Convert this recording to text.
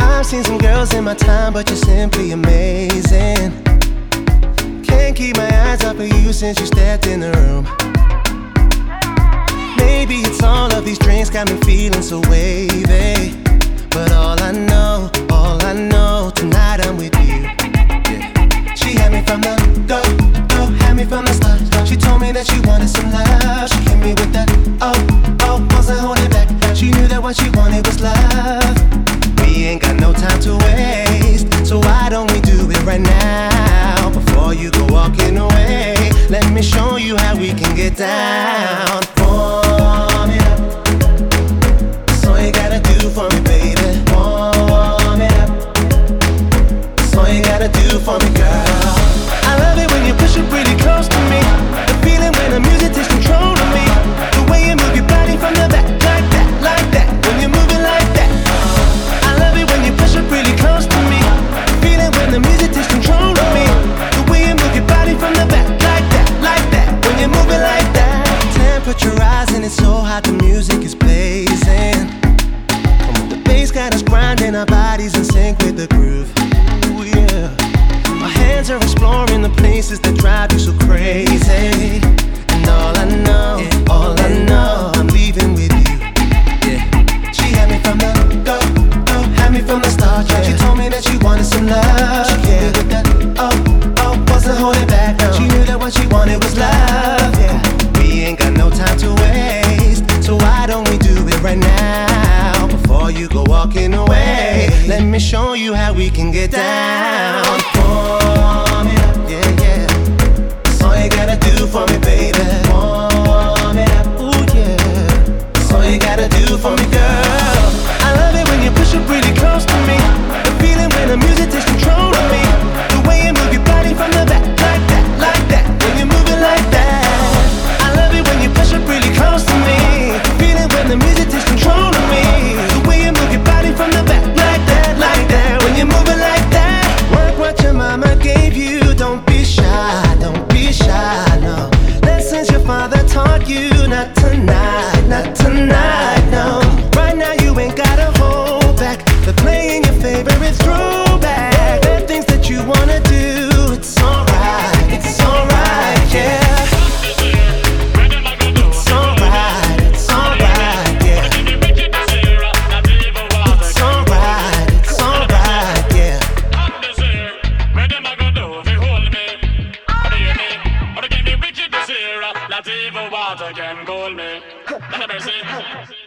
I've seen some girls in my time, but you're simply amazing. Can't keep my eyes off of you since you stepped in the room. Maybe it's all of these drinks got me feeling so wavy. show you how we can get down. Warm it up. That's all you gotta do for me, baby. Warm it up. That's all you gotta do for me, girl. hands are exploring the places that drive you so crazy. And all I know, yeah. all I know, I'm leaving with you. Yeah. She had me from the go, go, had me from the start. Yeah. She told me that she wanted some love. She yeah. with that, oh, oh, wasn't holding back. No. She knew that what she wanted was love. Yeah. We ain't got no time to waste, so why don't we do it right now before you go walking away? Let me show you how we can get down. you, not tonight. want again, call me. Let me see.